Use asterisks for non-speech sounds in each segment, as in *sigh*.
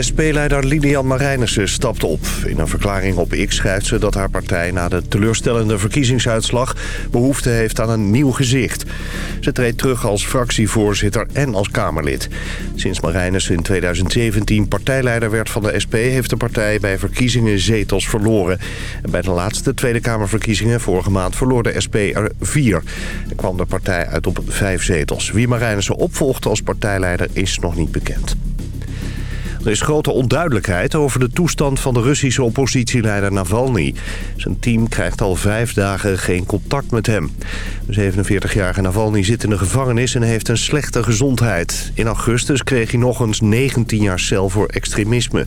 SP-leider Lilian Marijnissen stapt op. In een verklaring op X schrijft ze dat haar partij na de teleurstellende verkiezingsuitslag behoefte heeft aan een nieuw gezicht. Ze treedt terug als fractievoorzitter en als Kamerlid. Sinds Marijnissen in 2017 partijleider werd van de SP heeft de partij bij verkiezingen zetels verloren. En bij de laatste Tweede Kamerverkiezingen vorige maand verloor de SP er vier. En kwam de partij uit op vijf zetels. Wie Marijnissen opvolgt als partijleider is nog niet bekend. Er is grote onduidelijkheid over de toestand van de Russische oppositieleider Navalny. Zijn team krijgt al vijf dagen geen contact met hem. De 47-jarige Navalny zit in de gevangenis en heeft een slechte gezondheid. In augustus kreeg hij nog eens 19 jaar cel voor extremisme.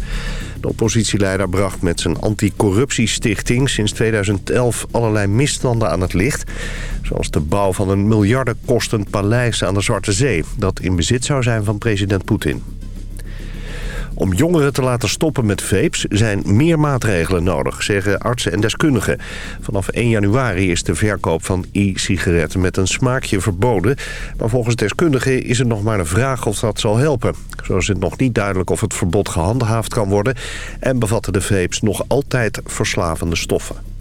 De oppositieleider bracht met zijn anticorruptiestichting sinds 2011 allerlei misstanden aan het licht. Zoals de bouw van een miljardenkostend paleis aan de Zwarte Zee... dat in bezit zou zijn van president Poetin. Om jongeren te laten stoppen met vapes zijn meer maatregelen nodig, zeggen artsen en deskundigen. Vanaf 1 januari is de verkoop van e-sigaretten met een smaakje verboden. Maar volgens deskundigen is het nog maar een vraag of dat zal helpen. Zo is het nog niet duidelijk of het verbod gehandhaafd kan worden... en bevatten de vapes nog altijd verslavende stoffen.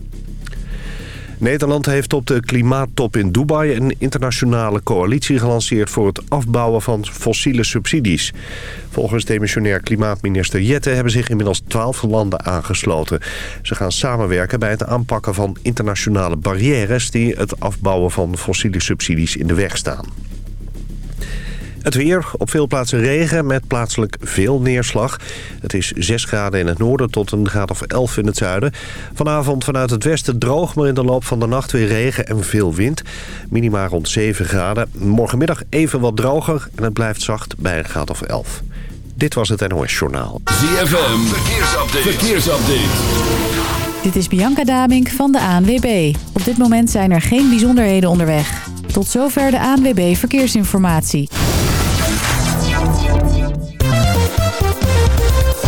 Nederland heeft op de klimaattop in Dubai een internationale coalitie gelanceerd voor het afbouwen van fossiele subsidies. Volgens demissionair klimaatminister Jette hebben zich inmiddels twaalf landen aangesloten. Ze gaan samenwerken bij het aanpakken van internationale barrières die het afbouwen van fossiele subsidies in de weg staan. Het weer, op veel plaatsen regen met plaatselijk veel neerslag. Het is 6 graden in het noorden tot een graad of 11 in het zuiden. Vanavond vanuit het westen droog, maar in de loop van de nacht weer regen en veel wind. Minima rond 7 graden. Morgenmiddag even wat droger en het blijft zacht bij een graad of 11. Dit was het NOS Journaal. ZFM, verkeersupdate. verkeersupdate. Dit is Bianca Damink van de ANWB. Op dit moment zijn er geen bijzonderheden onderweg. Tot zover de ANWB Verkeersinformatie.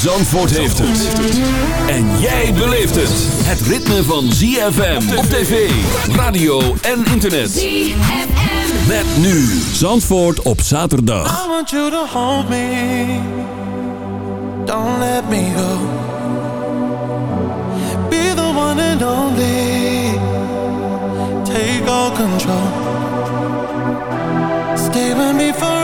Zandvoort heeft het. En jij beleeft het. Het ritme van ZFM op tv, radio en internet. ZFM. Met nu Zandvoort op zaterdag. I want you to hold me. Don't let me go. Be the one and only. Take all control. Stay with me forever.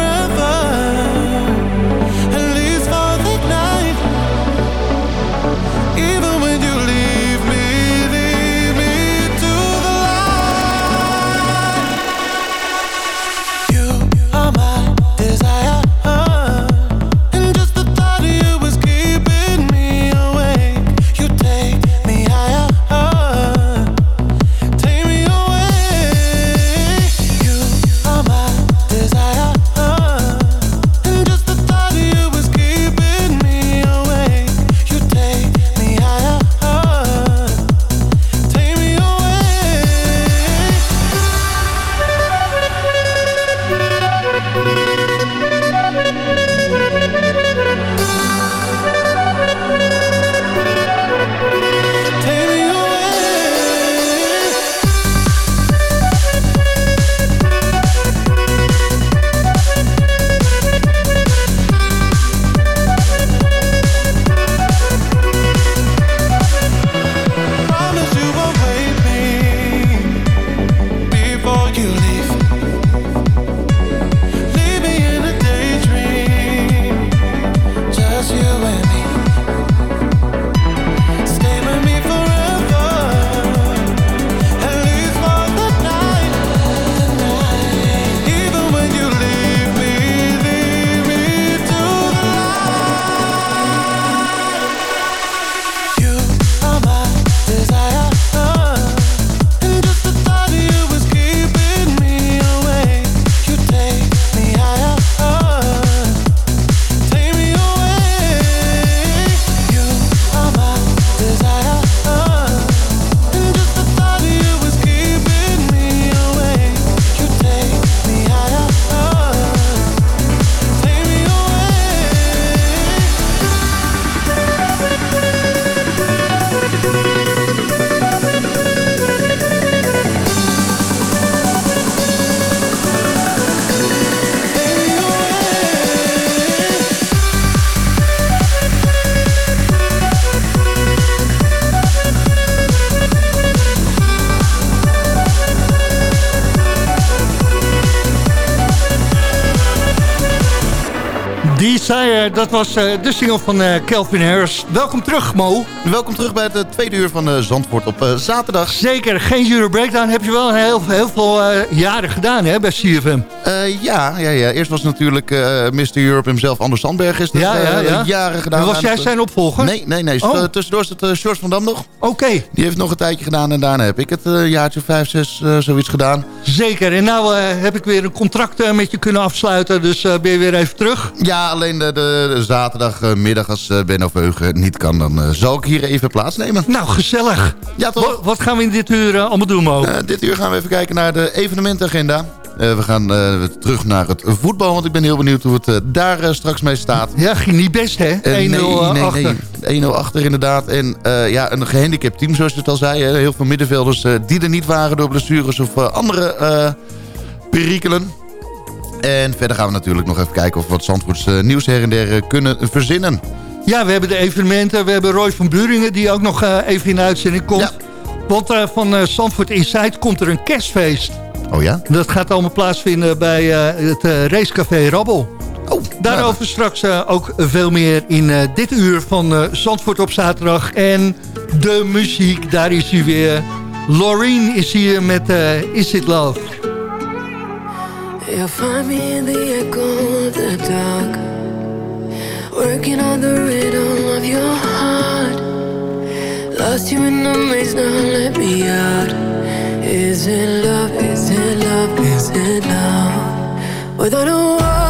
Desire, dat was uh, de single van uh, Kelvin Harris. Welkom terug, Mo. Welkom terug bij het tweede uur van uh, Zandvoort op zaterdag. Zeker, geen Euro Breakdown heb je wel heel, heel veel jaren gedaan hè, bij CFM. ja, ja, ja, eerst was natuurlijk Mr. Europe hemzelf, Anders Sandberg, is dat ja, ja, ja. jaren gedaan. En was jij zijn opvolger? Nee, nee, nee. Oh. Tussendoor is het George van Dam nog. Oké. Die heeft nog een tijdje gedaan en daarna heb ik het jaartje vijf, zes zoiets gedaan. Zeker, en nou heb ik weer een contract met je kunnen afsluiten, dus ben je weer even terug. Ja, alleen de, de, zaterdagmiddag als uh, Benno Veugen niet kan... dan uh, zal ik hier even plaatsnemen. Nou, gezellig. Ja, toch? Wat, wat gaan we in dit uur uh, allemaal doen, Mo? dit uur gaan we even kijken naar de evenementagenda. we gaan terug naar het voetbal, want ik ben heel benieuwd hoe het daar straks mee staat. Ja, ging niet best, hè? 1-0 nee, achter. Nee, 1-0 achter inderdaad. En ja, een gehandicapt team, zoals je het al zei. Hè? Heel veel middenvelders die er niet waren door blessures of andere perikelen. En verder gaan we natuurlijk nog even kijken of we wat Zandvoorts uh, nieuws her en der eh, kunnen verzinnen. Ja, we hebben de evenementen. We hebben Roy van Buringen die ook nog uh, even in de uitzending komt. Ja. Want uh, van uh, Zandvoort Inside komt er een kerstfeest. Oh ja? Dat gaat allemaal plaatsvinden bij het racecafé Rabbel. Oh, Daarover nou, straks ook veel meer in dit uur van Zandvoort op zaterdag. En de muziek, daar is hij weer. Laureen is hier met Is It Love. You'll find me in the echo of the dark. Working on the rhythm of your heart. Lost you in the maze, now let me out. Is it love, is it love, is it love? Without a warning,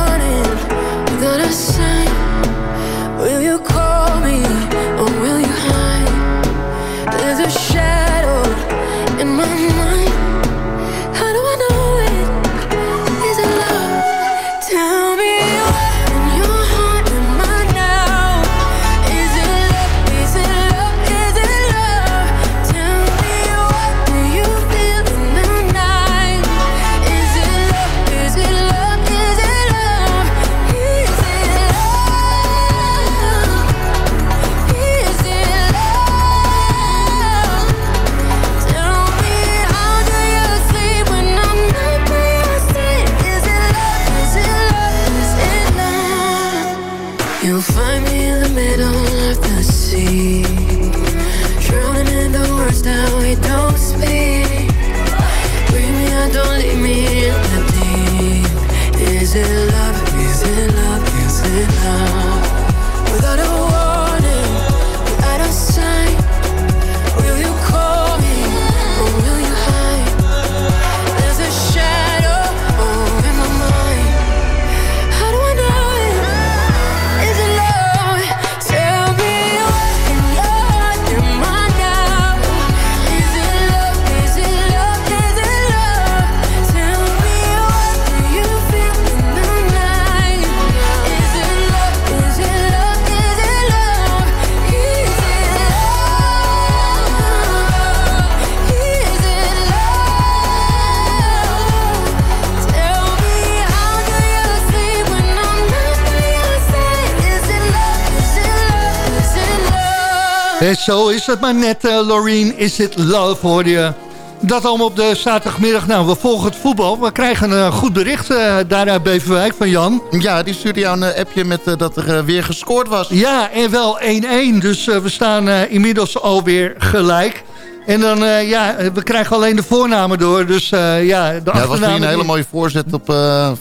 En zo is het maar net, uh, Loreen. Is it love, hoor je. Dat allemaal op de zaterdagmiddag. Nou, we volgen het voetbal. We krijgen een goed bericht uh, daar uit Beverwijk van Jan. Ja, die stuurde jou een appje met uh, dat er weer gescoord was. Ja, en wel 1-1. Dus we staan inmiddels alweer gelijk. En dan, ja, we krijgen alleen de voornamen door. Dus ja, de ja, dat was een hele mooie voorzet op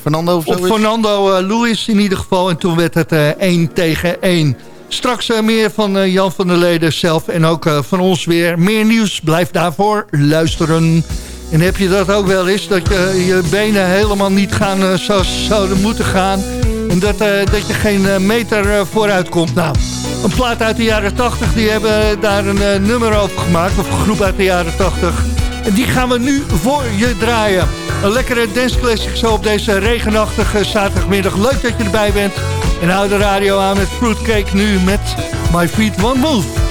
Fernando of zo. Op Fernando Lewis in ieder geval. En toen werd het 1 tegen 1. Straks uh, meer van uh, Jan van der Leden zelf en ook uh, van ons weer. Meer nieuws, blijf daarvoor luisteren. En heb je dat ook wel eens, dat je, je benen helemaal niet gaan zoals zouden moeten gaan. En dat, dat je geen meter vooruit komt. Nou, een plaat uit de jaren 80, die hebben daar een nummer over gemaakt. Of een groep uit de jaren 80. En die gaan we nu voor je draaien. Een lekkere danceclassic zo op deze regenachtige zaterdagmiddag. Leuk dat je erbij bent. En hou de radio aan met Fruitcake nu met My Feet One Move.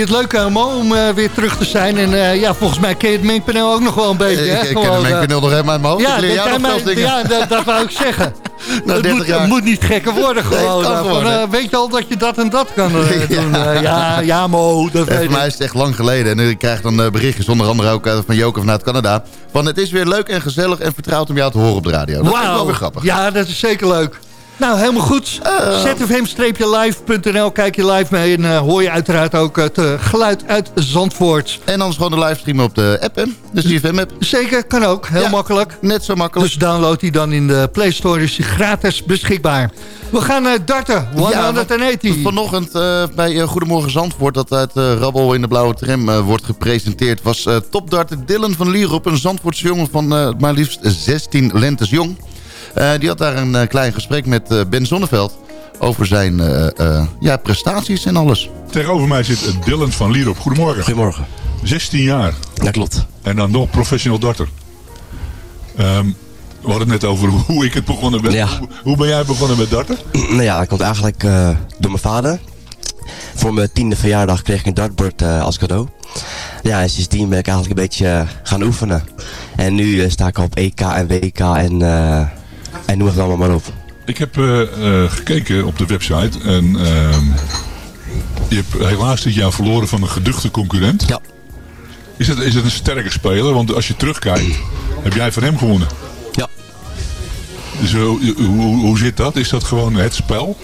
Je het leuk, Helmo, om eh, weer terug te zijn? En eh, ja, volgens mij ken je het mengpaneel ook nog wel een beetje. hè? Ik, ik ken de eh, mengpaneel nog helemaal uit mijn hoofd. Ja, ik leer dat jou jij nog mij- veel dingen. ja dat, dat wou ik zeggen. *laughs* Het, 30 moet, het niet gekker worden gewoon. het van, weet je al dat je dat en dat kan *laughs* Ja. doen? Eh, ja, ja, Mo, dat En weet voor mij ik. is het echt lang geleden. En ik krijg dan berichtjes, onder andere ook van Joker vanuit Canada. Van het is weer leuk en gezellig en vertrouwd om jou te horen op de radio. Dat is wel weer grappig. Ja, dat is zeker leuk. Nou, helemaal goed. Eh. zfm-live.nl, kijk je live mee en eh, hoor je uiteraard ook het eh, geluid uit Zandvoort. En anders gewoon de livestreamen op de app, hè? De CFM-app. Zeker, kan ook. Heel Ja. makkelijk. Net zo makkelijk. Dus download die dan in de Play Store, is die gratis beschikbaar. We gaan naar darten, Ja, 180. wat Vanochtend eh, bij Goedemorgen Zandvoort... dat uit Rabbel in de blauwe tram wordt gepresenteerd... was topdarter Dylan van Lierop, een Zandvoortse jongen van maar liefst 16 lentes jong. Eh, die had daar een eh, klein gesprek met eh, Ben Zonneveld... over zijn eh, eh, ja, prestaties en alles. Tegenover mij zit Dylan van Lierop. Goedemorgen. Goedemorgen. 16 jaar. Dat klopt. En dan nog professional darter. Ehm, we hadden het net over *laughs* hoe ik het begonnen ben. Ja. Hoe, hoe ben jij begonnen met darten? *clears throat* nou ja, dat komt eigenlijk eh, door mijn vader. Voor mijn tiende verjaardag kreeg ik een dartboard eh, als cadeau. Ja, en sindsdien ben ik eigenlijk een beetje gaan oefenen. En nu sta ik op EK en WK en, eh, en noem het allemaal maar op. Ik heb eh, eh, gekeken op de website. En ehm, je hebt helaas dit jaar verloren van een geduchte concurrent. Ja. Is het, is het een sterke speler? Want als je terugkijkt, heb jij van hem gewonnen. Ja. Dus eh, hoe, hoe, hoe zit dat? Is dat gewoon het spel?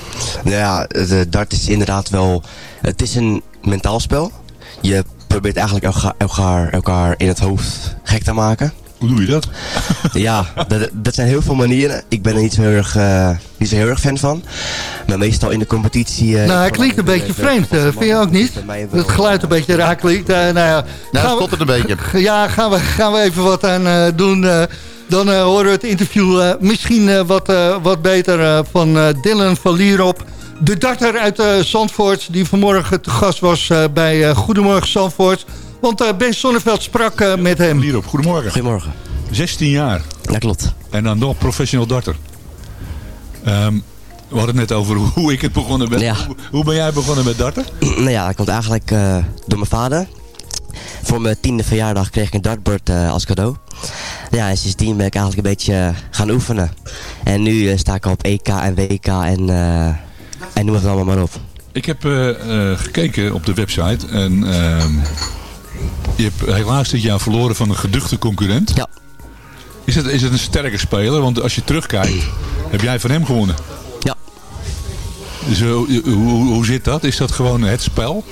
Nou ja, de dart is inderdaad wel... Het is een mentaal spel. Je probeert eigenlijk elkaar, elkaar, elkaar in het hoofd gek te maken. Hoe doe je dat? Ja, dat, dat zijn heel veel manieren. Ik ben er niet zo heel erg, eh, niet zo heel erg fan van. Maar meestal in de competitie... eh, Nou, hij ik klinkt een beetje vreemd. eh, eh, vind je ook niet? Het geluid een beetje raar klinkt. Eh, nou ja, Nou, gaan we- stopt het een beetje. Ja, gaan we, gaan we even wat aan eh, doen. eh, dan eh, horen we het interview eh, misschien eh, wat, eh, wat beter eh, van eh, Dylan van Lierop. De darter uit eh, Zandvoort, die vanmorgen te gast was eh, bij eh, Goedemorgen Zandvoort. Want eh, Ben Sonneveld sprak eh, met hem. Lierop, goedemorgen. Goedemorgen. 16 jaar. Dat klopt. En dan nog professional darter. Ehm, we hadden het net over *laughs* hoe ik het begonnen ben. Ja. Hoe, hoe ben jij begonnen met darten? *clears throat* nou ja, dat komt eigenlijk eh, door mijn vader. Voor mijn tiende verjaardag kreeg ik een dartboard eh, als cadeau. Ja, en sindsdien ben ik eigenlijk een beetje gaan oefenen. En nu sta ik op EK en WK en, eh, en noem het allemaal maar op. Ik heb eh, eh, gekeken op de website. En ehm, je hebt helaas dit jaar verloren van een geduchte concurrent. Ja. Is het, is het een sterke speler? Want als je terugkijkt, heb jij van hem gewonnen. Ja. Dus eh, hoe, hoe, hoe zit dat? Is dat gewoon het spel?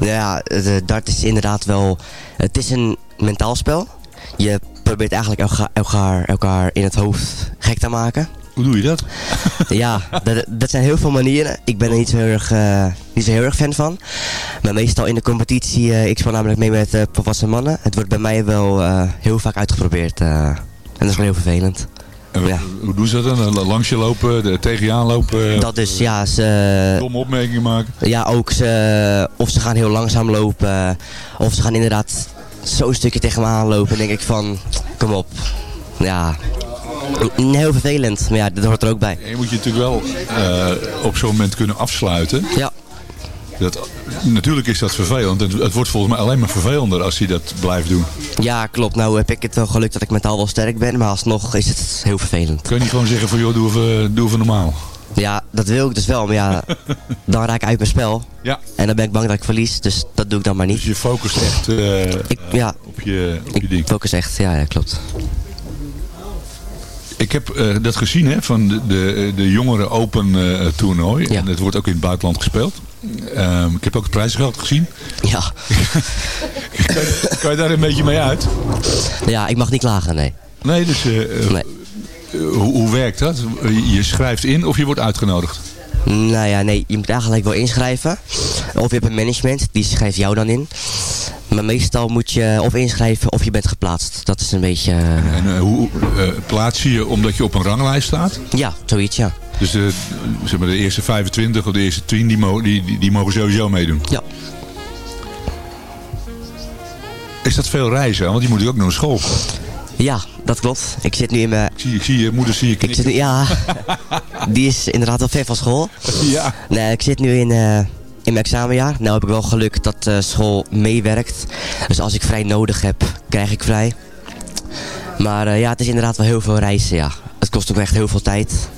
Ja, de dart is inderdaad wel... Het is een mentaal spel. Je probeert eigenlijk elkaar, elkaar, elkaar in het hoofd gek te maken. Hoe doe je dat? Ja, dat, dat zijn heel veel manieren. Ik ben er niet zo heel erg, eh, niet zo heel erg fan van. Maar meestal in de competitie, eh, ik speel namelijk mee met eh, volwassen mannen. Het wordt bij mij wel heel vaak uitgeprobeerd. en dat is wel heel vervelend. En Ja. Hoe doen ze dat dan? Langs je lopen, tegen je aanlopen, Dat is, ja, ze, domme opmerkingen maken? ja, ook ze, of ze gaan heel langzaam lopen, of ze gaan inderdaad zo'n stukje tegen me aanlopen. En denk ik van, kom op. Ja, heel vervelend, maar ja, dat hoort er ook bij. En je moet je natuurlijk wel eh, op zo'n moment kunnen afsluiten. Ja, Dat, natuurlijk is dat vervelend. Het, het wordt volgens mij alleen maar vervelender als hij dat blijft doen. ja, klopt. Nou heb ik het wel geluk dat ik mentaal wel sterk ben, maar alsnog is het heel vervelend. Kun je niet gewoon zeggen van joh, doe even, doe even normaal. Ja, dat wil ik dus wel, maar ja, *laughs* dan raak ik uit mijn spel. Ja. En dan ben ik bang dat ik verlies, dus dat doe ik dan maar Dus niet. je focust echt eh, Ik, ja, op je, op je ik ding. focus echt, ja, ja klopt. Ik heb eh, dat gezien hè, van de, de, de jongere Open eh, toernooi. Ja. En het wordt ook in het buitenland gespeeld. Ehm, ik heb ook het prijsgeld gezien. Ja. *laughs* kan, je, kan je daar een beetje mee uit? ja, ik mag niet klagen, nee. Nee, dus eh, Nee. hoe, hoe werkt dat? Je schrijft in of je wordt uitgenodigd? Nou ja, nee, je moet eigenlijk wel inschrijven. Of je hebt een management, die schrijft jou dan in. Maar meestal moet je of inschrijven of je bent geplaatst. Dat is een beetje... eh, En eh, hoe eh, plaats je je omdat je op een ranglijst staat? ja, zoiets, ja. Dus de, zeg maar de eerste 25 of de eerste 10 die, mo die, die, die mogen sowieso meedoen. Ja. Is dat veel reizen? Want die moet ook naar school. Ja, dat klopt. Ik zit nu in mijn... Ik zie, ik zie je moeder zie je Ik zit knikken. nu, ja, *laughs* die is inderdaad wel ver van school. Ja. Nee, ik zit nu in, in mijn examenjaar. Nou heb ik wel geluk dat eh, school meewerkt. Dus als ik vrij nodig heb, krijg ik vrij. Maar eh, ja, het is inderdaad wel heel veel reizen, ja. Het kost ook echt heel veel tijd.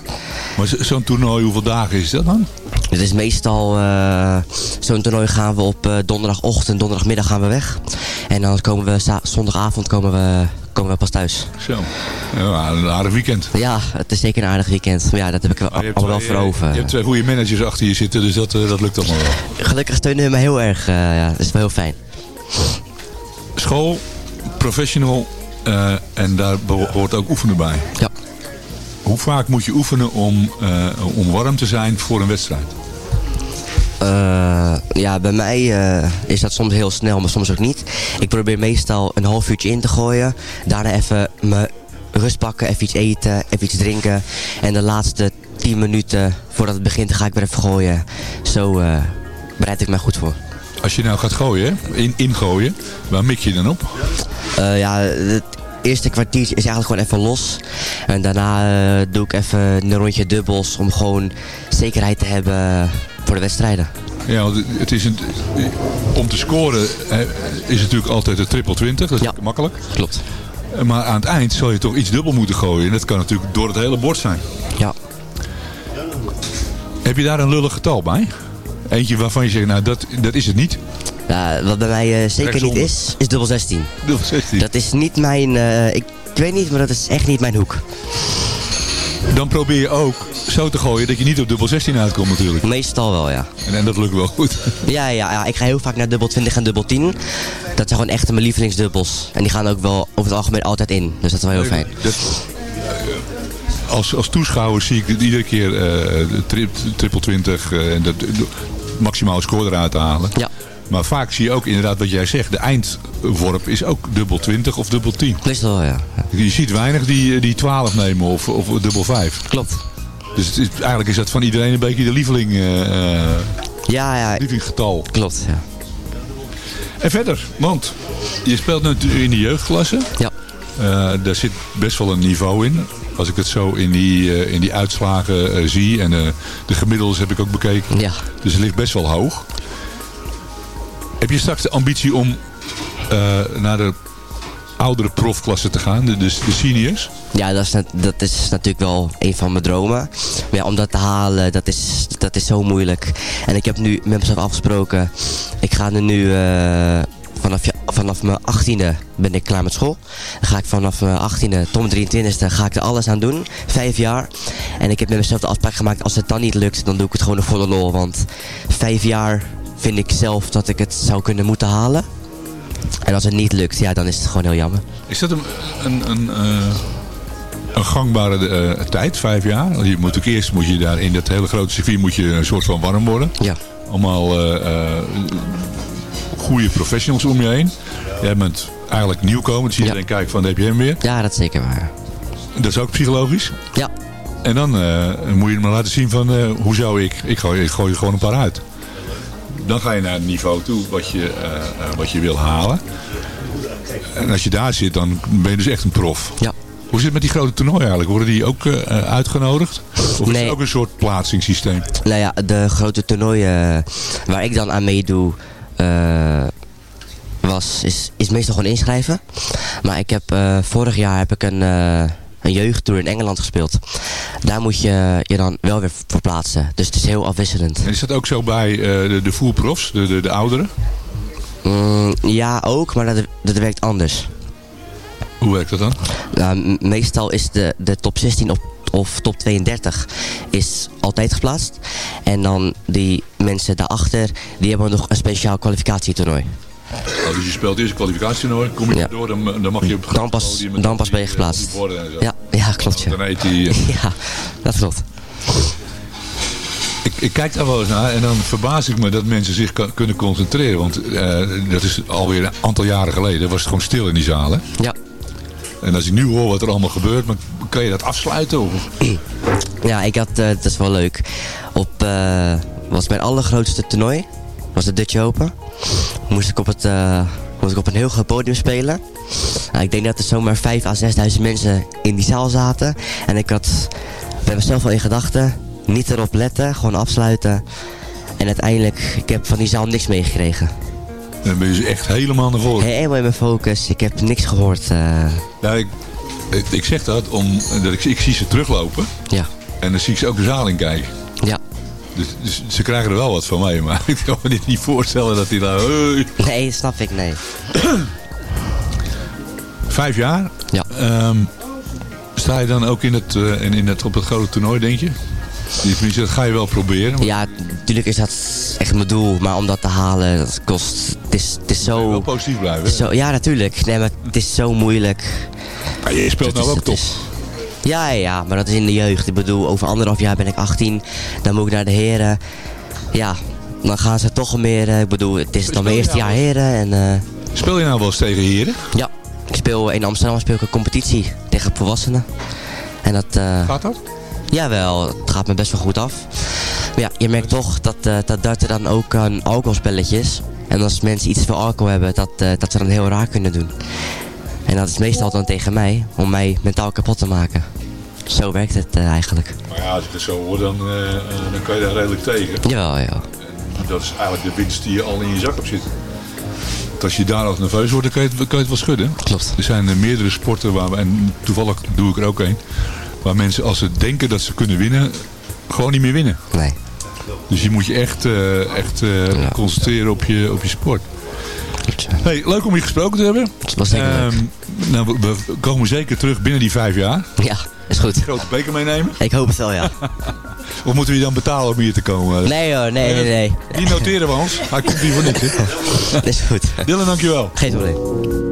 Maar zo- zo'n toernooi, hoeveel dagen is dat dan? Het is meestal, eh, zo'n toernooi gaan we op donderdagochtend, donderdagmiddag gaan we weg. En dan komen we, zondagavond komen we, komen we pas thuis. Zo. Ja, een aardig weekend. Ja, het is zeker een aardig weekend. Maar ja, dat heb ik hebt allemaal wel eh, over. Je hebt twee goede managers achter je zitten, dus dat, eh, dat lukt allemaal wel. Gelukkig steunen ze me heel erg. eh, ja, dat is wel heel fijn. School, professional en daar hoort ook oefenen bij. Ja. Hoe vaak moet je oefenen om, om warm te zijn voor een wedstrijd? Eh, ja, bij mij eh, is dat soms heel snel, maar soms ook niet. Ik probeer meestal een half uurtje in te gooien. Daarna even mijn rust pakken, even iets eten, even iets drinken. En de laatste 10 minuten voordat het begint, ga ik weer even gooien. Zo eh, bereid ik mij goed voor. Als je nou gaat gooien, in, ingooien, waar mik je dan op? Ja, het eerste kwartiertje is eigenlijk gewoon even los. En daarna eh, doe ik even een rondje dubbels om gewoon zekerheid te hebben voor de wedstrijden. Ja, het is een, om te scoren is natuurlijk altijd de triple 20, dat is Ja. makkelijk. Klopt. Maar aan het eind zal je toch iets dubbel moeten gooien. En dat kan natuurlijk door het hele bord zijn. Ja. Heb je daar een lullig getal bij? Eentje waarvan je zegt, nou dat, dat is het niet. Wat bij mij eh, zeker niet is, is dubbel 16. Dubbel 16. Dat is niet mijn... eh, ik, ik weet niet, maar dat is echt niet mijn hoek. Dan probeer je ook zo te gooien dat je niet op dubbel 16 uitkomt natuurlijk. Meestal wel, ja. En, en dat lukt wel goed. *laughs* Ja, ja, ja. Ik ga heel vaak naar dubbel 20 en dubbel 10. Dat zijn gewoon echt mijn lievelingsdubbels. En die gaan ook wel over het algemeen altijd in. Dus dat is wel heel fijn. Dat, als, als toeschouwer zie ik iedere keer tri triple 20 eh, en de, de maximale score eruit halen. Ja. Maar vaak zie je ook inderdaad wat jij zegt. De eindworp is ook dubbel 20 of dubbel 10. Meestal wel, ja. Je ziet weinig die, die 12 nemen of, of dubbel 5. Klopt. Dus het is, eigenlijk is dat van iedereen een beetje de lieveling, eh, eh, Ja, ja. lievelingsgetal. Klopt, ja. En verder, want je speelt natuurlijk in de jeugdklasse. Ja. Eh, daar zit best wel een niveau in. Als ik het zo in die, eh, in die uitslagen eh, zie. En eh, de gemiddeldes heb ik ook bekeken. Ja. Dus het ligt best wel hoog. Heb je straks de ambitie om eh, naar de oudere profklasse te gaan? De, de, seniors? Ja, dat is, dat is natuurlijk wel een van mijn dromen. Maar ja, om dat te halen, dat is, dat is zo moeilijk. En ik heb nu met mezelf afgesproken, ik ga er nu eh, vanaf vanaf mijn 18e ben ik klaar met school. Dan ga ik vanaf mijn 18e tot mijn 23e ga ik er alles aan doen. Vijf jaar. En ik heb met mezelf de afspraak gemaakt, als het dan niet lukt, dan doe ik het gewoon voor de lol. Want vijf jaar vind ik zelf dat ik het zou kunnen moeten halen. En als het niet lukt, ja, dan is het gewoon heel jammer. Is dat een, een, een, eh, een gangbare eh, tijd, vijf jaar? Want Je moet ook eerst moet je daar in dat hele grote circuit moet je een soort van warm worden. Ja. Allemaal eh, goede professionals om je heen. Jij bent eigenlijk nieuwkomer, dus iedereen kijkt van, daar heb je hem weer. Ja, dat is zeker waar. Dat is ook psychologisch. Ja. En dan moet je maar laten zien van, hoe zou ik, ik gooi, ik gooi er gewoon een paar uit. Dan ga je naar het niveau toe wat je, eh, eh, wat je wil halen. En als je daar zit, dan ben je dus echt een prof. Ja. Hoe zit het met die grote toernooien eigenlijk? Worden die ook eh, uitgenodigd? Of is het ook een soort plaatsingssysteem? Nou ja, de grote toernooien waar ik dan aan meedoe, was, is, is meestal gewoon inschrijven. Maar ik heb, vorig jaar heb ik een, een jeugdtour in Engeland gespeeld. Daar moet je je dan wel weer voor plaatsen. Dus het is heel afwisselend. En is dat ook zo bij eh, de, de voerprofs, de, de, de ouderen? Mm, ja, ook, maar dat, dat werkt anders. Hoe werkt dat dan? Nou, meestal is de, de top 16 op, of top 32 is altijd geplaatst. En dan die mensen daarachter, die hebben nog een speciaal kwalificatietoernooi. Oh, dus je speelt eerst een kwalificatietoernooi, kom je Ja. door, dan, dan mag je op Dan pas- dan pas ben je geplaatst. Ja, ja klopt. Ja. Dan heet die, eh, *laughs* ja, dat klopt. ik, ik kijk daar wel eens naar en dan verbaas ik me dat mensen zich kan- kunnen concentreren. Want eh, dat is alweer een aantal jaren geleden, was het gewoon stil in die zalen. Ja. En als ik nu hoor wat er allemaal gebeurt, maar kan je dat afsluiten? Of? Ja, ik had, eh dat is wel leuk. Op, eh, was mijn allergrootste toernooi, was de Dutch Open. Moest ik op, het, eh, moest ik op een heel groot podium spelen. Nou, ik denk dat er zomaar 5 à 6.000 mensen in die zaal zaten. En ik had bij mezelf wel in gedachten, niet erop letten, gewoon afsluiten. En uiteindelijk, ik heb van die zaal niks meegekregen. Dan ben je dus echt helemaal naar voren. Helemaal in mijn focus, ik heb niks gehoord. eh, Ja, ik, ik, ik zeg dat omdat ik, ik zie ze teruglopen. ja, En dan zie ik ze ook de zaal in kijken. Dus, dus ze krijgen er wel wat van mij. Maar *laughs* ik kan me dit niet voorstellen dat hij daar... Hey. Nee, snap ik, nee. *clears throat* Vijf jaar. Ja. Ehm, sta je dan ook in het, eh, in, in het, op het grote toernooi, denk je? Die- Tenminste, dat ga je wel proberen. maar Ja, natuurlijk is dat echt mijn doel, maar om dat te halen, dat kost... Het is, het is je wil wel zo... positief blijven. zo ja, natuurlijk. Nee, maar het is zo moeilijk. Maar je speelt nou is- ook top. is- Ja, ja, maar dat is in de jeugd. Ik bedoel, over anderhalf jaar ben ik 18. Dan moet ik naar de heren. Ja, dan gaan ze toch meer... eh, Ik bedoel, het is dan mijn eerste jaar heren. En eh, Speel je nou wel eens tegen heren? ja, ik speel in Amsterdam speel ik een competitie tegen volwassenen. En dat... eh, Gaat dat? Jawel, het gaat me best wel goed af. Maar ja, je merkt toch dat, eh dat darten dan ook een alcoholspelletje is. En als mensen iets veel alcohol hebben, dat, dat ze dan heel raar kunnen doen. En dat is meestal dan tegen mij, om mij mentaal kapot te maken. Zo werkt het eh, eigenlijk. Maar ja, als ik het zo hoor, dan, eh, eh, dan kan je daar redelijk tegen. Jawel, ja. En dat is eigenlijk de winst die je al in je zak hebt zitten. Want als je daar al nerveus wordt, dan kan je het, kan je het wel schudden. Klopt. Er zijn meerdere sporten, waar we, en toevallig doe ik er ook een, waar mensen als ze denken dat ze kunnen winnen, gewoon niet meer winnen. Nee. Dus je moet je echt, echt Ja. concentreren op je, op je sport. Hey, leuk om je gesproken te hebben. Het was zeker leuk. Ehm, nou, we, we komen zeker terug binnen die vijf jaar. Ja, is goed. Grote beker meenemen. Ik hoop het wel, ja. *laughs* Of moeten we je dan betalen om hier te komen? Nee hoor, nee, nee, nee. Die noteren we ons. Hij komt hier voor niks. hè? *laughs* Dat is goed. Dylan, dankjewel. Geen probleem.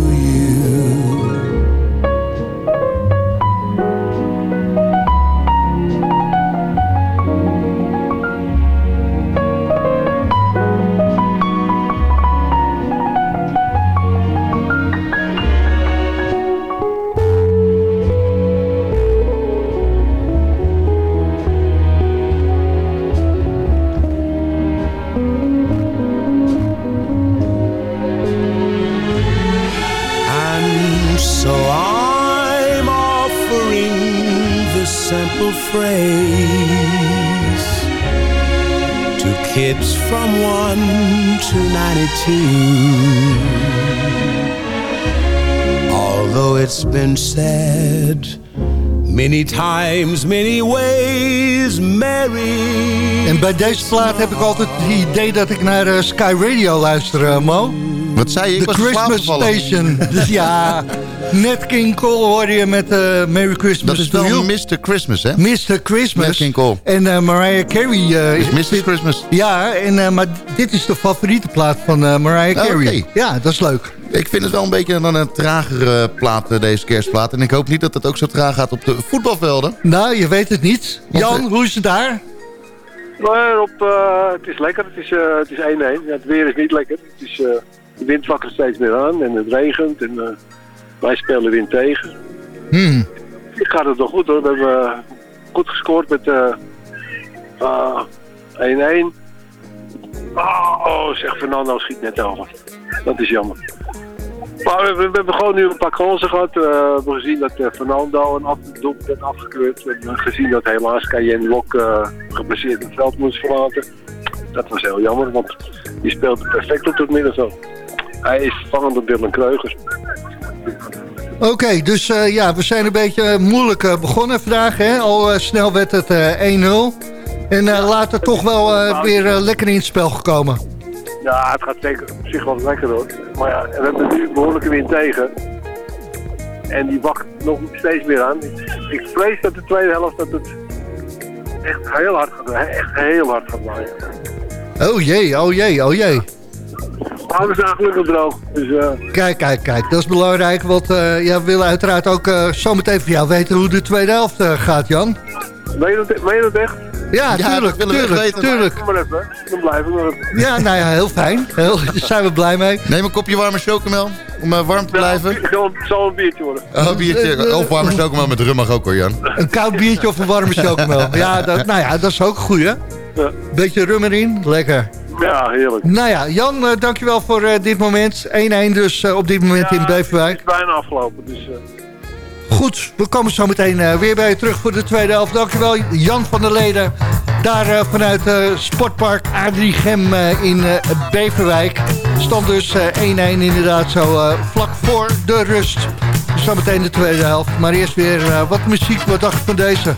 to 92. Although it's been said many times, many ways, Mary. En bij deze plaat heb ik altijd het idee dat ik naar eh, Sky Radio luister, eh, Mo. Wat zei je? Ik The was in slaap Christmas. Station. dus *laughs* ja, Nat King Cole hoorde je met eh, Merry Christmas Dat is You. Mr. Christmas, hè? Mr. Christmas. Nat King Cole. En eh, Mariah Carey. eh, Is Mr. Christmas. Ja, en, eh, maar dit is de favoriete plaat van eh, Mariah Oh, Carey. oké. Ja, dat is leuk. Ik vind het wel een beetje een, een tragere plaat, deze kerstplaat. En ik hoop niet dat het ook zo traag gaat op de voetbalvelden. Nou, je weet het niet. Jan, hoe is het daar? Maar op, eh, het is lekker. Het is eh, het is 1-1. Ja, het weer is niet lekker. Het is, eh, de wind wakkert steeds meer aan en het regent. En eh, wij spelen wind tegen. Hmm. Ik gaat het nog goed hoor. We hebben eh, goed gescoord met eh, ah, 1-1. Oh, oh, zeg Fernando schiet net over. Dat is jammer. Maar we, we hebben gewoon nu een paar kansen gehad. Eh, we hebben gezien dat eh, Fernando een afdoek werd afgekeurd. We hebben gezien dat helaas Cayenne Lok eh, geblesseerd het veld moest verlaten. Dat was heel jammer, want die speelde perfect op het middenveld. Hij is vervangen door Dylan Kreugers. Oké, dus eh, ja, we zijn een beetje moeilijk eh, begonnen vandaag. Hè? Al eh, snel werd het eh, 1-0. En later toch wel weer lekker in het spel gekomen. Ja, het gaat zeker op zich wel lekker hoor. Maar ja, we hebben nu behoorlijke wind tegen. En die wacht nog steeds meer aan. Ik vrees dat de tweede helft dat het echt heel hard gaat Echt heel hard gaat waaien. Oh jee, oh jee, oh jee. Maar we zijn gelukkig droog. Dus eh, Kijk, kijk, kijk. Dat is belangrijk, want eh, ja, we willen uiteraard ook eh, zometeen van jou weten hoe de tweede helft gaat, Jan. je dat, meen je dat echt? Ja, Ja, tuurlijk, we tuurlijk, weten. tuurlijk. Kom maar even. Dan ik nog even. Ja, nou ja, heel fijn. Heel, daar zijn we blij mee. Neem een kopje warme chocomel om warm te blijven. Het zal, het zal een biertje worden. Oh, biertje. Of warme chocomel met rum mag ook hoor, Jan. Een koud biertje of een warme chocomel. *laughs* Ja, dat, nou ja, dat is ook goed, hè? Ja. Beetje rum erin, lekker. Ja, heerlijk. Nou ja, Jan, eh, dankjewel voor eh, dit moment. 1-1 dus eh, op dit moment in Het Beverwijk. is bijna afgelopen. Dus, Goed, we komen zo meteen weer bij je terug voor de tweede helft. Dankjewel, Jan van der Leden. Daar vanuit Sportpark Adrichem in Beverwijk. Stand dus eh, 1-1 inderdaad zo vlak voor de rust. Zometeen de tweede helft. Maar eerst weer wat muziek. Wat dacht je van deze?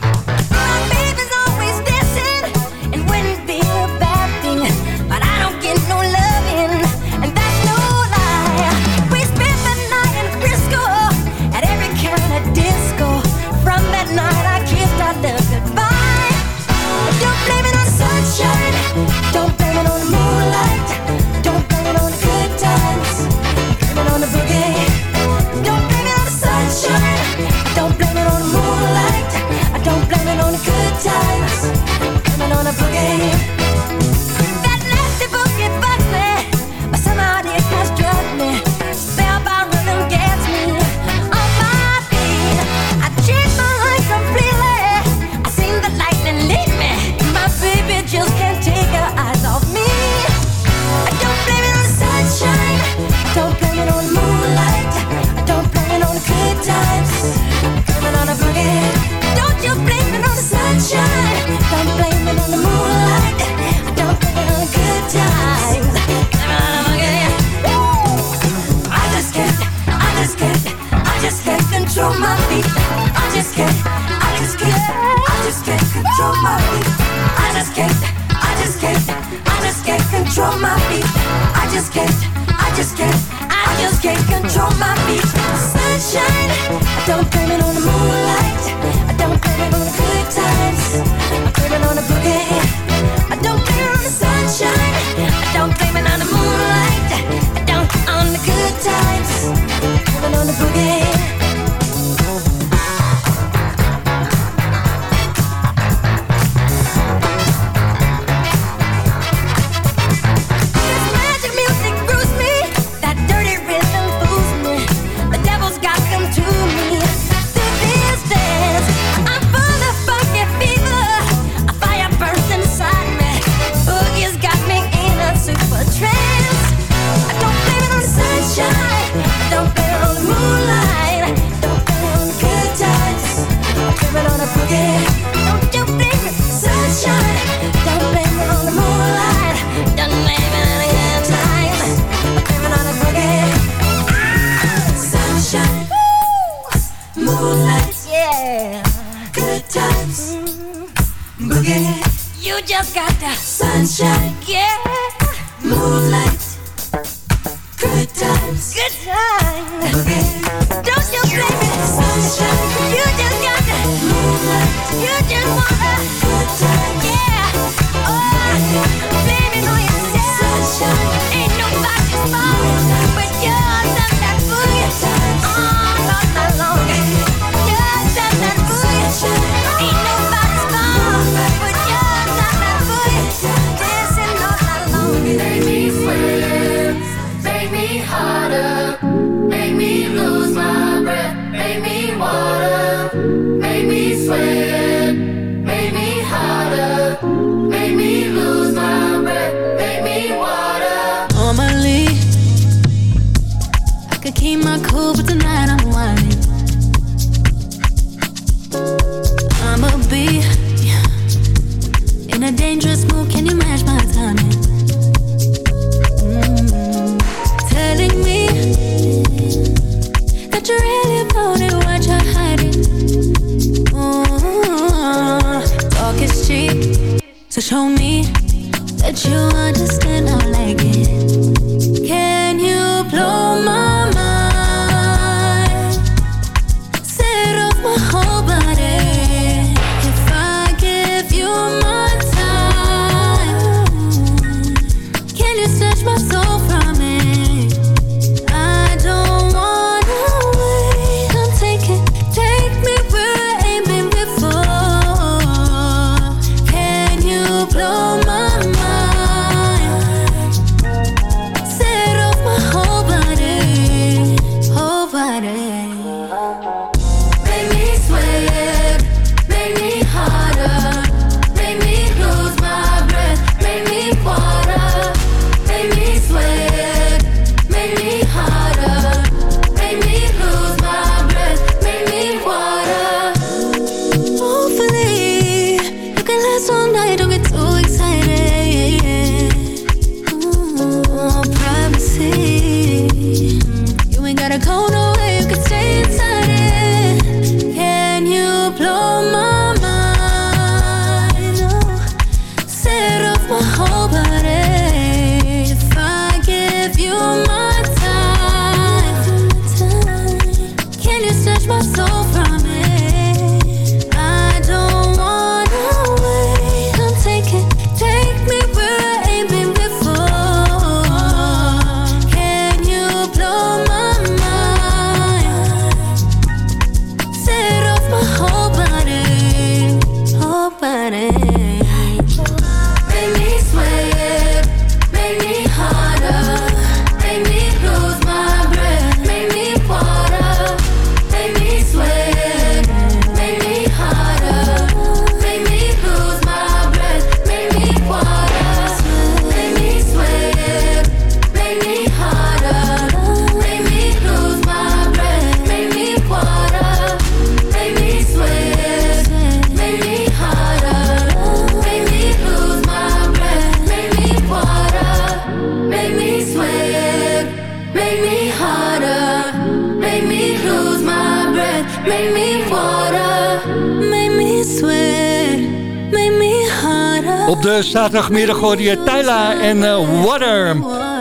zaterdagmiddag hoorde je Tyla en uh, Water.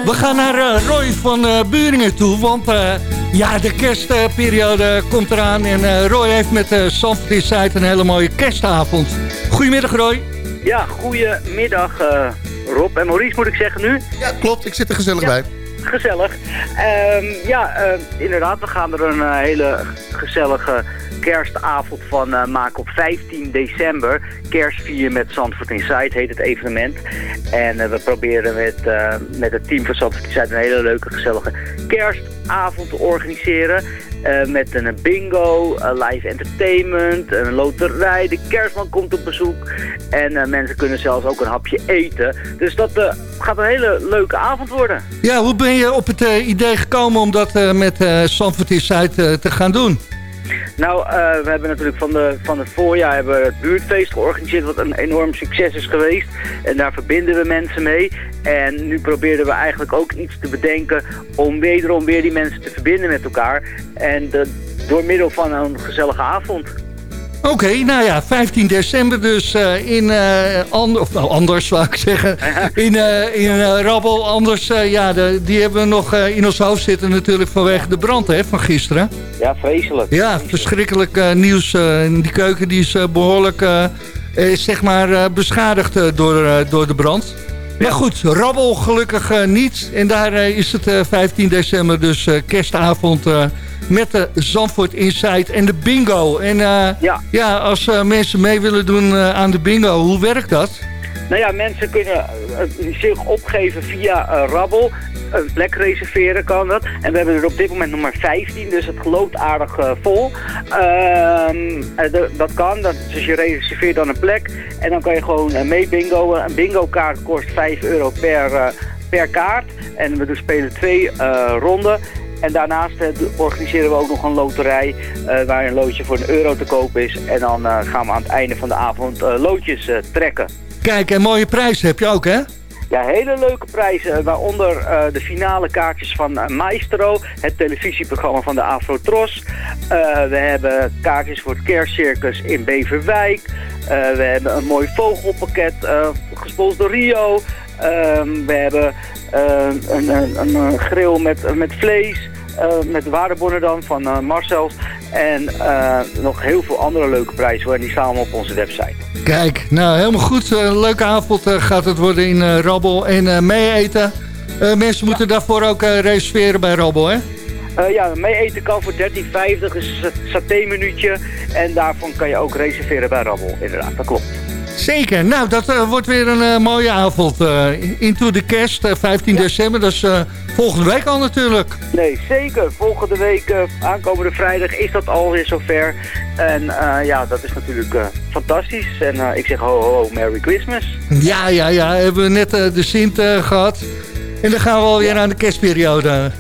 We gaan naar eh, Roy van uh, Buringen toe, want ja, de kerstperiode komt eraan. En Roy heeft met uh, Zandvoort een hele mooie kerstavond. Goedemiddag Roy. Ja, goedemiddag Rob en Maurice moet ik zeggen nu. Ja, klopt. Ik zit er gezellig bij gezellig. Ehm, ja, inderdaad, we gaan er een hele gezellige kerstavond van uh, op 15 december. Kerstvier met Zandvoort Inside heet het evenement. En eh, we proberen met, eh, met het team van Zandvoort Inside een hele leuke, gezellige kerstavond te organiseren. met een bingo, live entertainment, een loterij. De kerstman komt op bezoek. En mensen kunnen zelfs ook een hapje eten. Dus dat gaat een hele leuke avond worden. Ja, hoe ben je op het idee gekomen om dat met Zandvoort Inside te gaan doen? Nou, eh, we hebben natuurlijk van, de, van het voorjaar hebben we het buurtfeest georganiseerd, wat een enorm succes is geweest. En daar verbinden we mensen mee. En nu proberen we eigenlijk ook iets te bedenken om wederom weer die mensen te verbinden met elkaar. En door middel van een gezellige avond. Oké, nou ja, 15 december dus eh, in and of nou, anders zou ik zeggen, in, eh, in Rabbel. Anders, ja, de, die hebben we nog in ons hoofd zitten natuurlijk vanwege de brand hè, van gisteren. Ja, vreselijk. Ja, verschrikkelijk nieuws. die keuken die is eh, behoorlijk eh, eh, zeg maar, beschadigd door, door de brand. Maar goed, Rabbel gelukkig eh, niet. En daar eh, is het eh, 15 december, dus eh, kerstavond... eh, met de Zandvoort Insight en de bingo. En eh, ja. als eh, mensen mee willen doen eh, aan de bingo, hoe werkt dat? Nou ja, mensen kunnen eh, zich opgeven via eh, Rabbel. Een plek reserveren kan dat. En we hebben er op dit moment nog maar 15, dus het loopt aardig eh, vol. Ehm, eh, dat kan, dat, dus je reserveert dan een plek. En dan kan je gewoon eh, mee bingo. Een bingo kaart kost 5 euro per, eh, per kaart. En we spelen twee eh, ronden. En daarnaast eh, organiseren we ook nog een loterij eh, waar een loodje voor een euro te koop is. En dan eh, gaan we aan het einde van de avond eh, loodjes eh, trekken. Kijk, en mooie prijzen heb je ook, hè? Ja, hele leuke prijzen, waaronder eh, de finale kaartjes van eh, Maestro, het televisieprogramma van de Afrotros. Eh we hebben kaartjes voor het kerstcircus in Beverwijk. We hebben een mooi vogelpakket, gesponsord door Rio. Ehm, we hebben een, een, een, grill met, met vlees, met waardebonnen dan van Marcel's. En eh, nog heel veel andere leuke prijzen, hoor. en die staan allemaal op onze website. Kijk, nou helemaal goed. Eh, leuke avond eh, gaat het worden in eh, Rabbel. En eh mee eten. Mensen moeten daarvoor ook reserveren bij Rabbel, hè? Ja, mee eten kan voor 13,50 is een saté-minuutje. En daarvan kan je ook reserveren bij Rabbel. Inderdaad, dat klopt. Zeker. Nou, dat eh, wordt weer een eh, mooie avond. eh, into de kerst, eh, 15 december. Dat is volgende week al natuurlijk. Nee, zeker. Volgende week, aankomende vrijdag, is dat alweer zover. En ja, dat is natuurlijk fantastisch. En ik zeg ho, ho, ho, Merry Christmas. Ja, ja, ja. Hebben we net de Sint eh, gehad. En dan gaan we alweer aan de kerstperiode.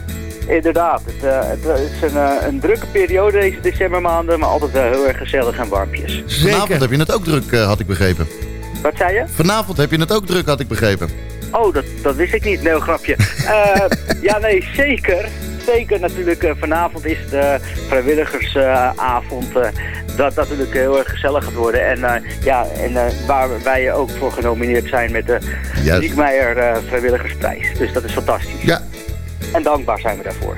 Inderdaad, het, eh, het is een, eh, een drukke periode deze decembermaanden, maar altijd wel heel erg gezellig en warmpjes. Vanavond heb je het ook druk, eh, had ik begrepen. Wat zei je? Vanavond heb je het ook druk, had ik begrepen. Oh, dat, dat wist ik niet. Nee, grapje. *laughs* Eh, ja, nee, zeker. Zeker natuurlijk. eh, vanavond is de vrijwilligersavond. eh, dat dat natuurlijk heel erg gezellig gaat worden. En, eh, ja, en eh, waar wij ook voor genomineerd zijn met de eh, Vrijwilligersprijs. Dus dat is fantastisch. Ja. En dankbaar zijn we daarvoor.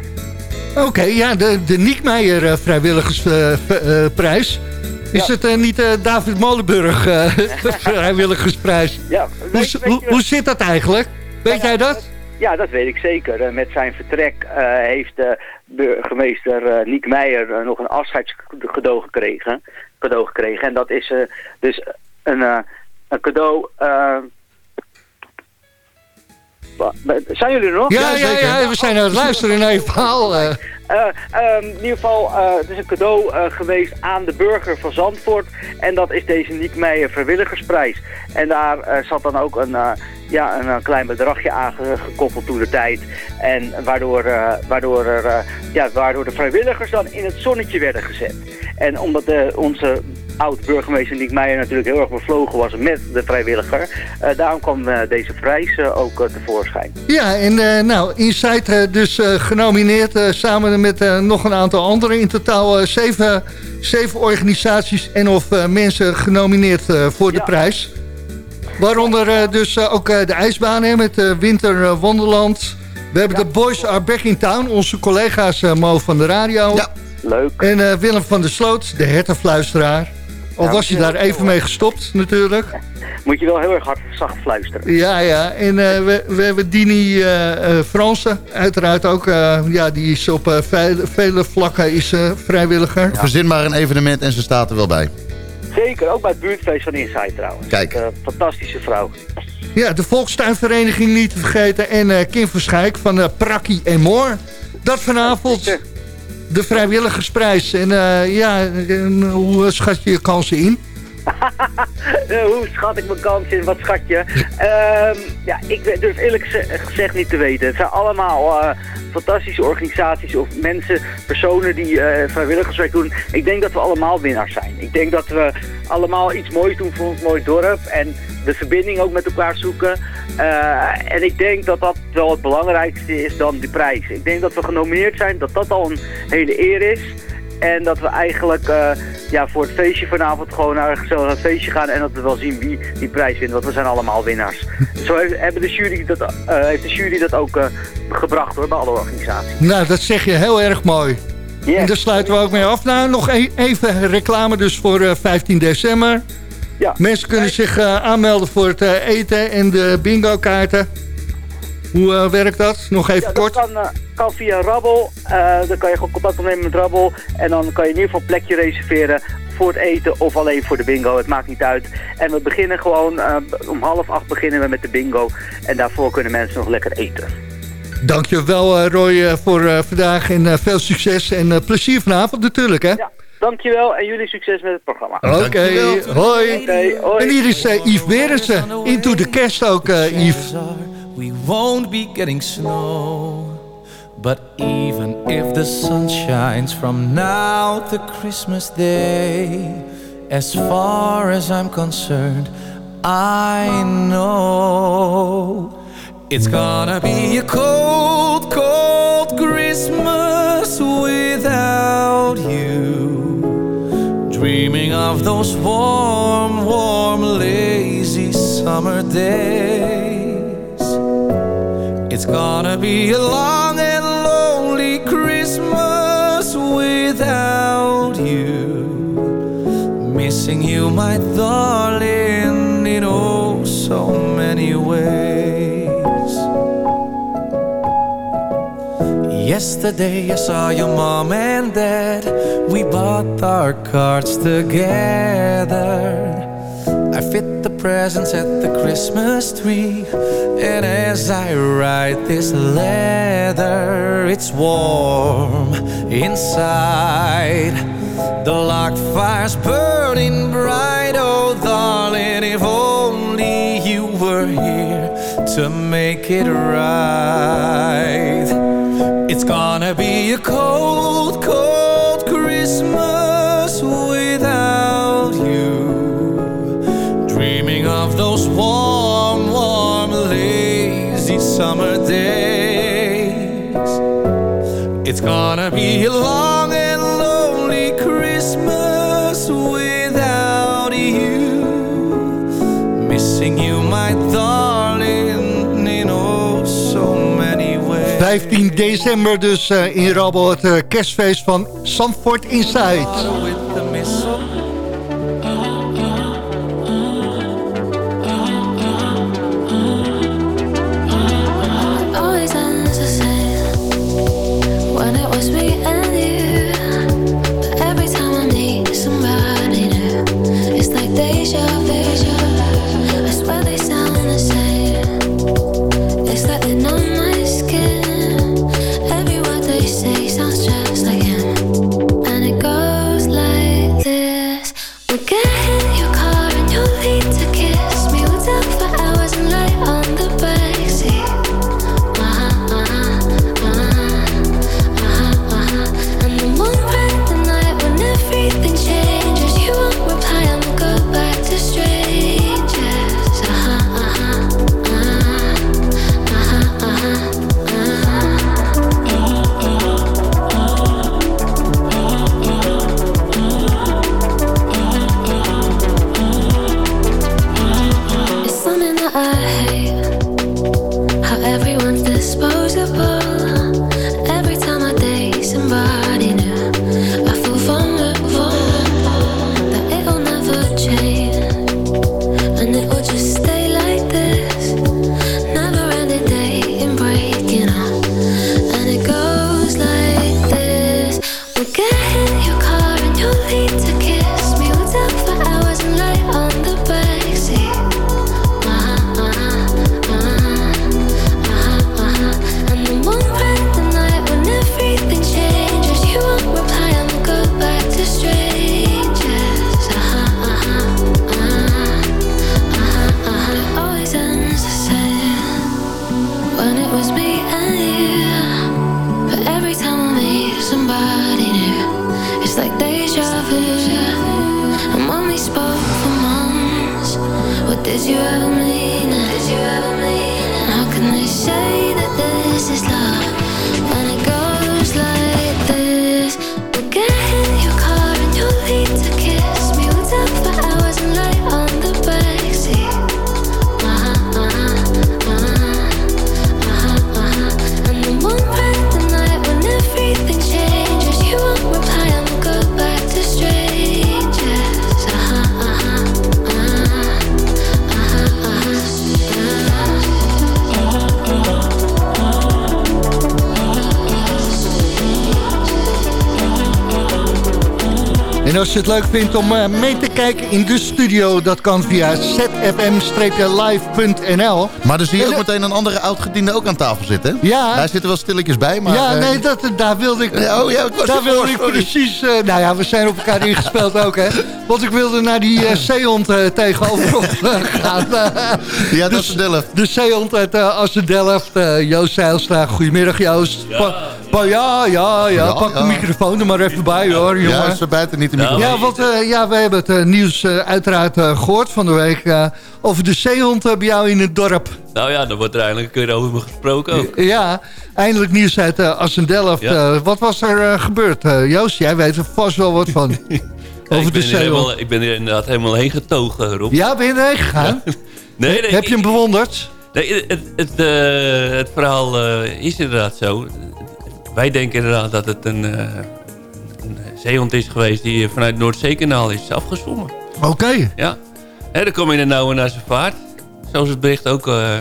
Oké, ja, de, de Niekmeijer eh, vrijwilligersprijs. Is het eh, niet eh, David Molenburg eh, *laughs* vrijwilligersprijs? Ja, Hoe, weet- hoe, hoe zit dat eigenlijk? Weet jij dat? Ja, dat weet ik zeker. Eh, met zijn vertrek eh, heeft de burgemeester eh Niek Meijer eh, nog een afscheidscadeau gekregen, cadeau gekregen. En dat is eh, dus een, eh, een cadeau... zijn jullie er nog? Ja, ja, ja, we zijn aan het luisteren naar je verhaal. eh. Eh, ehm, in ieder geval, eh, het is een cadeau eh, geweest aan de burger van Zandvoort. En dat is deze Niek Meijer vrijwilligersprijs. En daar eh, zat dan ook een, eh, ja, een, klein bedragje aan ge- gekoppeld toen de tijd. En waardoor, eh, waardoor, er, eh, ja, waardoor de vrijwilligers dan in het zonnetje werden gezet. En omdat de, onze oud-burgemeester Niek Meijer natuurlijk heel erg bevlogen was met de vrijwilliger. eh, daarom kwam eh, deze prijs eh, ook tevoorschijn. Ja, en nou, Insight dus genomineerd samen met nog een aantal anderen. In totaal zeven, zeven organisaties en of mensen genomineerd voor de prijs. Waaronder dus ook de ijsbaan hè, met Winter Wonderland. We hebben de Boys Are Back in Town, onze collega's Mo van de radio. Ja. Leuk. En Willem van der Sloot, de hertenfluisteraar. Al Ja, was je daar wel- even mee gestopt natuurlijk. Moet je wel heel erg hard zacht fluisteren. Ja, ja. En eh, we, we hebben Dini eh eh, Fransen, uiteraard ook. eh, ja, die is op eh, vele, vele vlakken is, eh, vrijwilliger. Verzin maar een evenement en ze staat er wel bij. Zeker, ook bij het buurtfeest van Inside trouwens. Kijk. Eh, fantastische vrouw. Ja, de Volkstuinvereniging niet te vergeten. En eh, Kim Verschijk van eh Prakkie en Moor. Dat vanavond. De vrijwilligersprijs. En eh, ja, en hoe schat je je kansen in? *laughs* Eh, hoe schat ik mijn kans in? Wat schat je? Ehm, ja, ik we- durf eerlijk geze- gezegd niet te weten. Het zijn allemaal eh, fantastische organisaties of mensen, personen die eh, vrijwilligerswerk doen. Ik denk dat we allemaal winnaars zijn. Ik denk dat we allemaal iets moois doen voor ons mooi dorp en de verbinding ook met elkaar zoeken. Eh, en ik denk dat dat wel het belangrijkste is dan die prijs. Ik denk dat we genomineerd zijn, dat dat al een hele eer is. En dat we eigenlijk eh, ja, voor het feestje vanavond gewoon naar een gezellig feestje gaan. En dat we wel zien wie die prijs wint. Want we zijn allemaal winnaars. *laughs* Zo heeft, hebben de jury dat, eh, heeft de jury dat ook eh, gebracht hoor, bij alle organisaties. Nou, dat zeg je heel erg mooi. En daar sluiten we ook mee af. Nou, nog e- even reclame dus voor eh, 15 december. Ja. Mensen kunnen zich eh, aanmelden voor het eh, eten en de bingo kaarten. Hoe eh, werkt dat? Nog even Ja, dat kort. kan, eh, kan via Rabbel. Eh, dan kan je gewoon contact opnemen met Rabbel. En dan kan je in ieder geval een plekje reserveren voor het eten of alleen voor de bingo. Het maakt niet uit. En we beginnen gewoon, eh, om half acht beginnen we met de bingo. En daarvoor kunnen mensen nog lekker eten. Dankjewel Roy voor eh, vandaag en eh, veel succes en eh, plezier vanavond natuurlijk hè. Dankjewel en jullie succes met het programma. Oké, hoi. En hier is eh, Yves Berensen. Into the Kerst ook, eh, Yves. We won't be getting snow. But even if the sun shines from now to Christmas Day, as far as I'm concerned, I know it's gonna be a cold, cold Christmas without you. Dreaming of those warm, warm, lazy summer days. It's gonna be a long and lonely Christmas without you. Missing you, my darling, in oh so many ways. Yesterday I saw your mom and dad. We bought our cards together. Fit the presents at the Christmas tree. And as I write this letter, it's warm inside. The log fire's burning bright. Oh, darling, if only you were here to make it right. It's gonna be a cold, cold Christmas Dreaming of those warm, warm, lazy summer days. It's gonna be a long and lonely Christmas without you. Missing you, my darling, in oh so many ways. 15 december dus eh, in Rabbel het eh, kerstfeest van Zandvoort Inside. Je het leuk vindt om eh, mee te kijken in de studio... dat kan via zfm-live.nl. Maar dan zie je ook meteen een andere oud-gediende ook aan tafel zitten. hè? Ja. Hij zit er wel stilletjes bij, maar... ja, eh, nee, dat, daar wilde ik... Ja, oh ja, ik was daar wilde ik precies... eh, nou ja, we zijn op elkaar ingespeeld ook, hè. Want ik wilde naar die eh, zeehond eh, tegenover ons gaan. *laughs* Ja, dat Dus- is de Delft. De zeehond uit uh, Assen-Delft. eh, Joost Zeilstra, goedemiddag Joost. Ja, ja, ja, Ja, pak ja. de microfoon er maar even bij hoor, jongen. Ja, ze buiten niet de Ja, microfoon. want eh, ja, we hebben het eh, nieuws eh, uiteraard eh, gehoord van de week... eh, over de zeehond eh, bij jou in het dorp. Nou ja, dan wordt er eindelijk een keer over me gesproken ook. Ja, eindelijk nieuws uit uh, Assen-Delft. Ja. Eh, wat was er eh, gebeurd? Eh, Joost, jij weet er vast wel wat van. *laughs* Ja, over ik, ben helemaal, ik ben hier inderdaad helemaal heen getogen, Rob. Ja, ben je erheen gegaan? *laughs* Nee, nee, Heb je hem bewonderd? Nee, het, het, eh, het verhaal eh, is inderdaad zo. Wij denken inderdaad dat het een, eh, een zeehond is geweest... die vanuit het Noordzeekanaal is afgezwommen. Oké. Ja. Hè, dan kom je in de nauwe naar zijn vaart. Zoals het bericht ook, eh,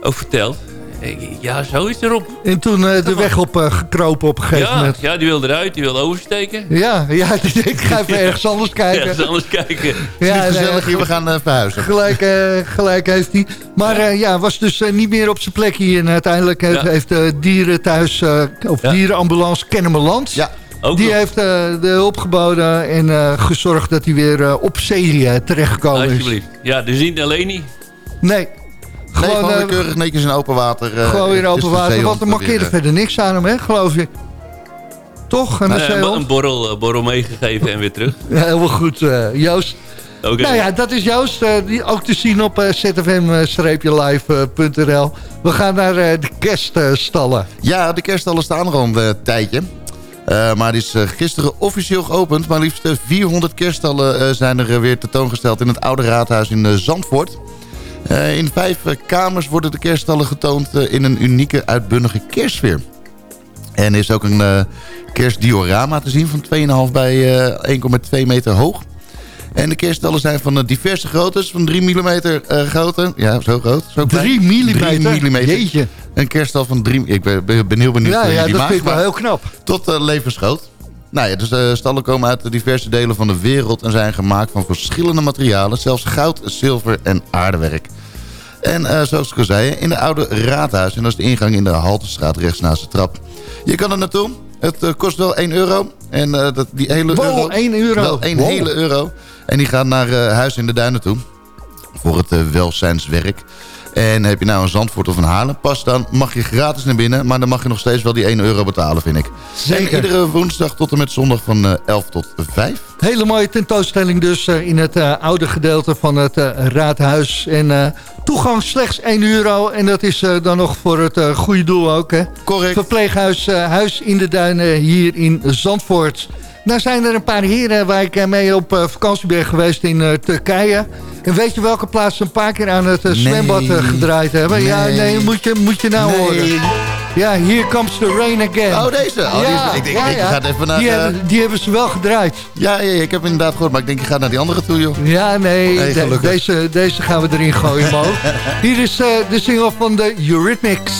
ook vertelt. Ik- Ja, zo is erop. En toen eh, de weg op eh, gekropen op een gegeven Ja, moment. ja, die wilde eruit, die wilde oversteken. Ja, ja, *laughs* die denkt, ik ga even ergens anders kijken. Ergens anders kijken. Ja, Niet gezellig nee, hier, we gaan eh, verhuizen. Gelijk, eh, gelijk heeft hij. Maar eh, ja, was dus niet meer op zijn plek hier. En uiteindelijk heeft, Ja. heeft de dieren thuis, eh, of Ja. dierenambulance Kennemerland... Ja. Ook die nog. heeft eh, de hulp geboden en eh, gezorgd dat hij weer op zee terechtgekomen is. Alsjeblieft. Ja, dus niet alleen niet. Nee, Nee, gewoon, gewoon eh, weer keurig netjes in open water. eh, gewoon weer open water. Want er eh, verder niks aan hem, hè, geloof je? Toch? Een Eh, een borrel, eh, borrel meegegeven en weer terug. Ja, heel goed, eh, Joost. Oké. Nou ja, dat is Joost. eh, die ook te zien op eh, zfm-live.nl. We gaan naar eh, de kerststallen. Ja, de kerststallen staan er al een eh, tijdje. Eh, maar die is eh, gisteren officieel geopend. Maar liefst eh, 400 kerststallen eh, zijn er eh, weer tentoongesteld in het oude raadhuis in eh, Zandvoort. Eh, in vijf kamers worden de kerststallen getoond eh, in een unieke uitbundige kerstsfeer. En er is ook een eh, kerstdiorama te zien van 2,5 bij eh, 1,2 meter hoog. En de kerststallen zijn van diverse groottes, van 3 mm grootte. Ja, zo groot. Zo klein. 3 millimeter? 3 millimeter. Jeetje. Een kerststal van 3 Ik ben, heel benieuwd Ja, hoe je ja die dat vind ik wel heel knap. Tot uh, levensgroot. Nou ja, dus uh, stallen komen uit diverse delen van de wereld... en zijn gemaakt van verschillende materialen. Zelfs goud, zilver en aardewerk. En uh, zoals ik al zei, in de oude raadhuis... en dat is de ingang in de Haltestraat rechts naast de trap. Je kan er naartoe. Het uh, kost wel 1 euro. En uh, dat, die hele wow, euro... 1 euro. Wel 1 wow. hele euro. En die gaat naar Huis in de Duinen toe. Voor het welzijnswerk. En heb je nou een Zandvoort of een Haarlem pas, dan mag je gratis naar binnen. Maar dan mag je nog steeds wel die 1 euro betalen, vind ik. Zeker. En iedere woensdag tot en met zondag van uh, 11 tot 5. Hele mooie tentoonstelling dus uh, in het uh, oude gedeelte van het uh, raadhuis. En uh, toegang slechts 1 euro. En dat is dan nog voor het goede doel ook. Hè? Correct. Verpleeghuis Huis in de Duinen hier in Zandvoort. Nou zijn er een paar heren waar ik mee op uh, vakantie ben geweest in uh, Turkije. En weet je welke plaats ze een paar keer aan het zwembad nee. gedraaid hebben? Nee. Ja, nee, moet je, moet je nou nee. horen. Ja, Here Comes the Rain Again. Oh, deze? Oh, ja, ik denk, ja, ik ga even naar... Die, hebben, die hebben ze wel gedraaid. Ja, ja, ja, ik heb inderdaad gehoord, maar ik denk je gaat naar die andere toe, joh. Ja, nee, nee de, deze, deze gaan we erin gooien, Mo. *laughs* Hier is uh, de single van de Eurythmics.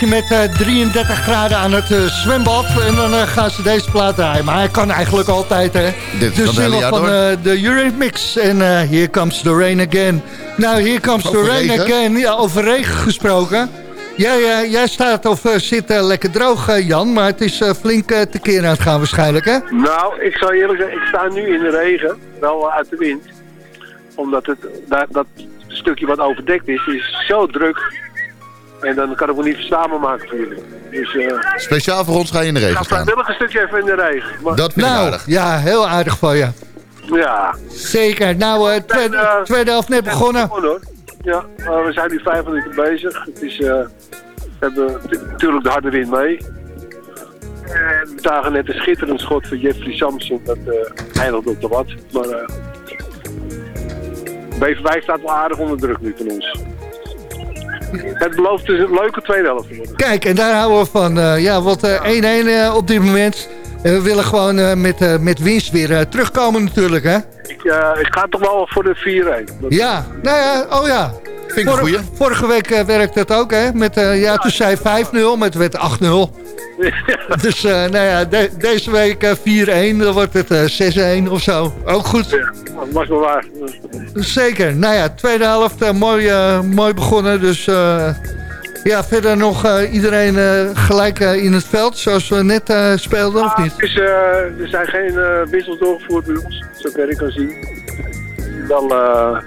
Lig je met eh, 33 graden aan het eh, zwembad. En dan eh, gaan ze deze plaat draaien. Maar hij kan eigenlijk altijd, hè. Dit de single van eh, de Eurythmics. En eh, Here Comes the Rain Again. Nou, Here Comes the Over Rain regen? Again. Ja, over regen gesproken. Jij, eh, jij staat of eh, zit eh, lekker droog, eh, Jan. Maar het is eh, flink eh, tekeer aan het gaan waarschijnlijk, hè? Nou, ik zou eerlijk zeggen, ik sta nu in de regen, wel uit de wind. Omdat het, dat, dat stukje wat overdekt is, is zo druk. En dan kan ik me niet verstaanbaar maken voor jullie. Dus eh Speciaal voor ons ga je in de ik ga regen staan. vrijwillig een stukje even in de regen. Maar, Dat vind ik Nou, aardig. ja, heel aardig van je. ja. Zeker. Nou, eh, tweede, tweede helft net begonnen. Ja, we zijn nu vijf minuten bezig. Het is, eh, we hebben natuurlijk de harde wind mee. En we zagen net een schitterend schot van Jeffrey Samson. Dat eh eindigde op de wat. Maar eh Beverwijk staat wel aardig onder druk nu van ons. Het belooft dus een leuke tweede helft te worden. Kijk, en daar houden we van. eh, ja, wat eh, 1-1 eh, op dit moment. En we willen gewoon eh, met, eh, met winst weer eh, terugkomen natuurlijk, hè? Ik, eh, ik ga toch wel voor de 4-1. Dat- Ja, nou ja, oh ja. Vind ik goeie. Vorige week werkte het ook, hè? Met, eh, ja, toen zei 5-0, maar het werd 8-0. *laughs* Dus, eh, nou ja, de- deze week eh, 4-1, dan wordt het eh, 6-1 of zo. Ook goed. Ja, dat was wel waar. Zeker. Nou ja, tweede helft mooi, mooi begonnen. Dus eh, ja, verder nog eh, iedereen eh, gelijk eh, in het veld, zoals we net speelden, of niet? Eh, er zijn geen wissels doorgevoerd bij ons, zover ik kan zien. Eh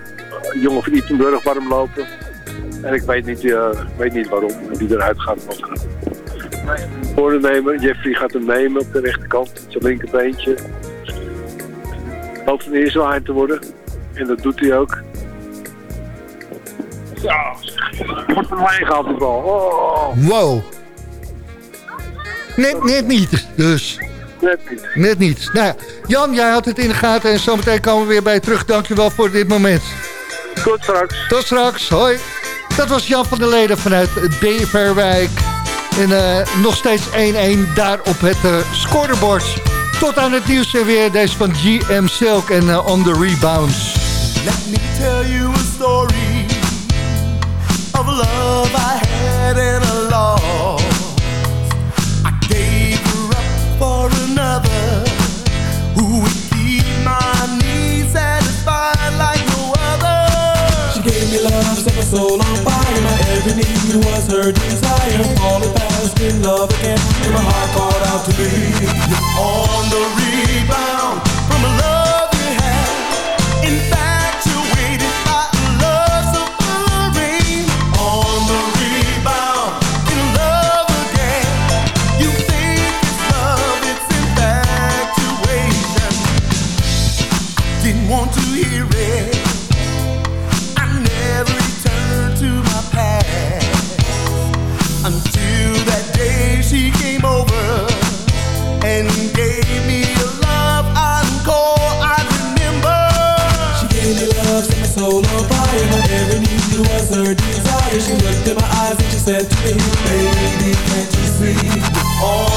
jongen van Ippenburg warm lopen. En ik weet niet, weet niet waarom, wie eruit gaat. Wat gaat. Voor de nemen, Jeffrey gaat hem nemen op de rechterkant, met zijn linkerbeentje. Hoopt een eerste te worden. En dat doet hij ook. Ja, wordt van mij gehaald die bal. Oh, Wow. Net, net niet, dus. net niet. Net niet. Nou ja, Jan, jij had het in de gaten en zometeen komen we weer bij je terug. Dankjewel voor dit moment. Tot straks. Tot straks, hoi. Dat was Jan van der Leden vanuit Beverwijk. En eh, nog steeds 1-1 daar op het eh, scorebord. Tot aan het nieuws en weer deze van GM Silk en eh, On The Rebounds. Let me tell you a story love I had and a loss. I gave her up for another who would keep my needs satisfied like no other. She gave me love, set my soul on fire. My every need was her desire. Falling fast in love again, and my heart called out to me. On the rebound from a love need was her desire. She looked in my eyes and she said to me, Baby, can't you see? On